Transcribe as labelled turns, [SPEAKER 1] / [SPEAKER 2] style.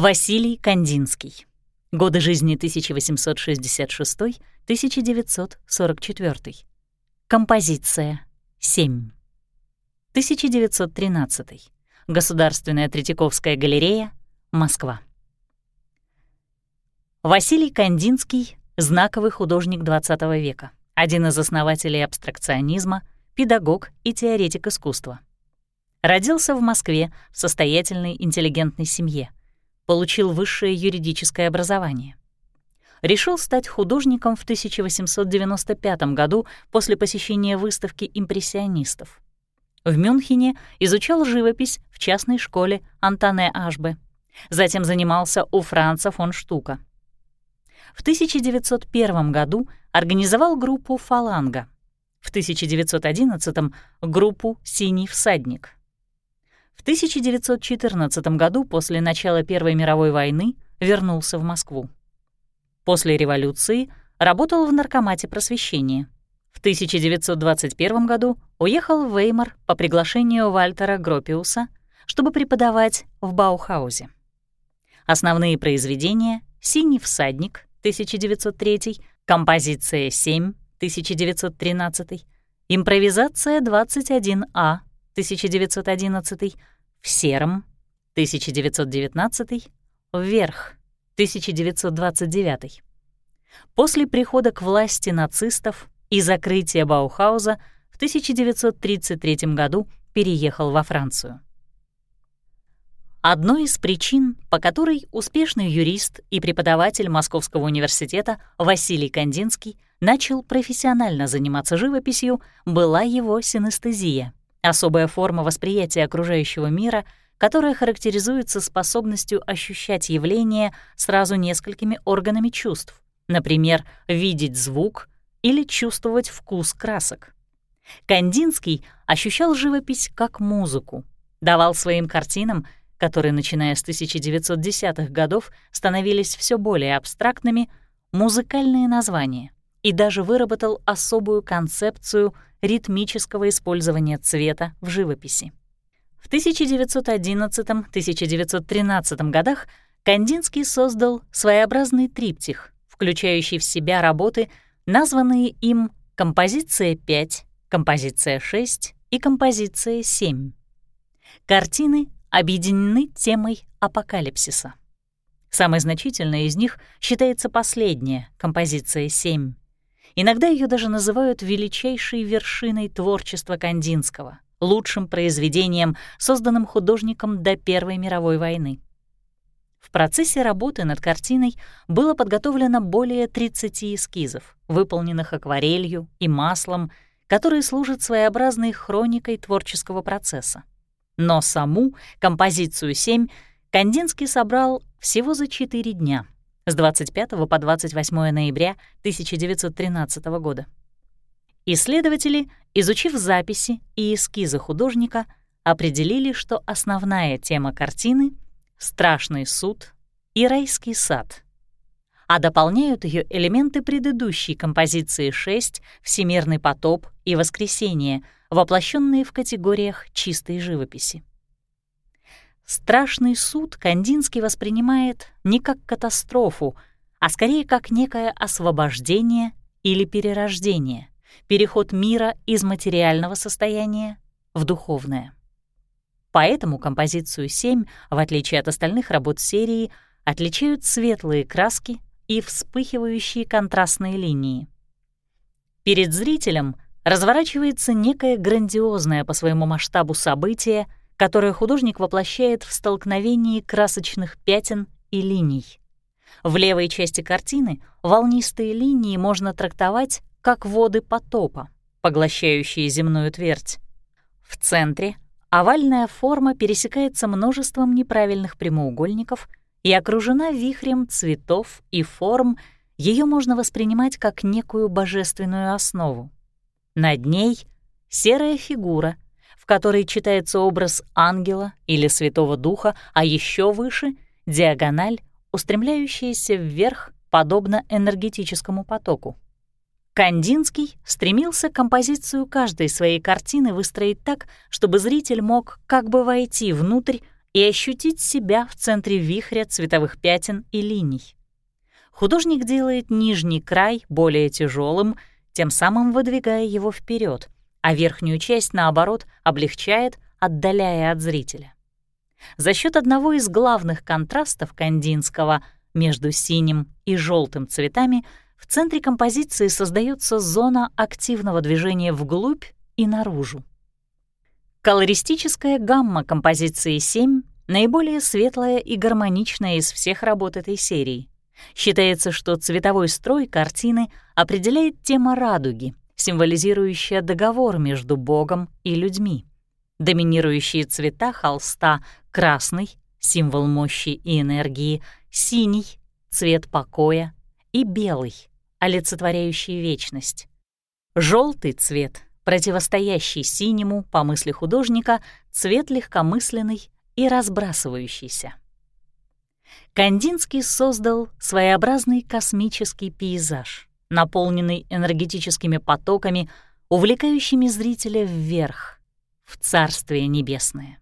[SPEAKER 1] Василий Кандинский. Годы жизни 1866-1944. Композиция 7. 1913. Государственная Третьяковская галерея, Москва. Василий Кандинский — знаковый художник XX века, один из основателей абстракционизма, педагог и теоретик искусства. Родился в Москве в состоятельной интеллигентной семье, получил высшее юридическое образование. Решил стать художником в 1895 году после посещения выставки импрессионистов. В Мюнхене изучал живопись в частной школе Антоне Ашбе. Затем занимался у Франца фон Штука. В 1901 году организовал группу «Фаланга», в 1911 — группу «Синий всадник». В 1914 году, после начала Первой мировой войны, вернулся в Москву. После революции работал в Наркомате просвещения — в 1921 году уехал в Веймар по приглашению Вальтера Гропиуса, чтобы преподавать в Баухаузе. Основные произведения «Синий всадник» 1903, «Композиция 7» 1913, «Импровизация 21А» 1911, «В сером» 1919, «Вверх» 1929. После прихода к власти нацистов и закрытия Баухауза в 1933 году переехал во Францию. Одной из причин, по которой успешный юрист и преподаватель Московского университета Василий Кандинский начал профессионально заниматься живописью, была его синестезия — особая форма восприятия окружающего мира, которая характеризуется способностью ощущать явления сразу несколькими органами чувств, например, видеть звук, или чувствовать вкус красок. Кандинский ощущал живопись как музыку, давал своим картинам, которые, начиная с 1910-х годов, становились все более абстрактными, музыкальные названия и даже выработал особую концепцию ритмического использования цвета в живописи. В 1911-1913 годах Кандинский создал своеобразный триптих, включающий в себя работы — названные им «Композиция 5», «Композиция 6» и «Композиция 7». Картины объединены темой апокалипсиса. Самой значительной из них считается последняя, композиция 7. Иногда ее даже называют величайшей вершиной творчества Кандинского, лучшим произведением, созданным художником до Первой мировой войны. В процессе работы над картиной было подготовлено более 30 эскизов, выполненных акварелью и маслом, которые служат своеобразной хроникой творческого процесса. Но саму композицию 7 Кандинский собрал всего за 4 дня, с 25 по 28 ноября 1913 года. Исследователи, изучив записи и эскизы художника, определили, что основная тема картины — страшный суд и райский сад. А дополняют ее элементы предыдущей композиции 6 «Всемирный потоп» и «Воскресение», воплощенные в категориях чистой живописи. Страшный суд Кандинский воспринимает не как катастрофу, а скорее как некое освобождение или перерождение, переход мира из материального состояния в духовное. Поэтому композицию 7, в отличие от остальных работ серии, отличают светлые краски и вспыхивающие контрастные линии. Перед зрителем разворачивается некое грандиозное по своему масштабу событие, которое художник воплощает в столкновении красочных пятен и линий. В левой части картины волнистые линии можно трактовать как воды потопа, поглощающие земную твердь. В центре Овальная форма пересекается множеством неправильных прямоугольников и окружена вихрем цветов и форм, ее можно воспринимать как некую божественную основу. Над ней — серая фигура, которой читается образ ангела или святого духа, а еще выше — диагональ, устремляющаяся вверх, подобно энергетическому потоку. Кандинский стремился композицию каждой своей картины выстроить так, чтобы зритель мог как бы войти внутрь и ощутить себя в центре вихря цветовых пятен и линий. Художник делает нижний край более тяжелым, тем самым выдвигая его вперед, а верхнюю часть, наоборот, облегчает, отдаляя от зрителя. За счет одного из главных контрастов Кандинского между синим и желтым цветами в центре композиции создается зона активного движения вглубь и наружу. Колористическая гамма композиции 7 наиболее светлая и гармоничная из всех работ этой серии. Считается, что цветовой строй картины определяет тема радуги, символизирующая договор между Богом и людьми. Доминирующие цвета холста — красный, символ мощи и энергии, синий — цвет покоя, и белый, олицетворяющий вечность. Желтый цвет, противостоящий синему, по мысли художника, цвет легкомысленный и разбрасывающийся. Кандинский создал своеобразный космический пейзаж, наполненный энергетическими потоками, увлекающими зрителя вверх, в Царствие Небесное.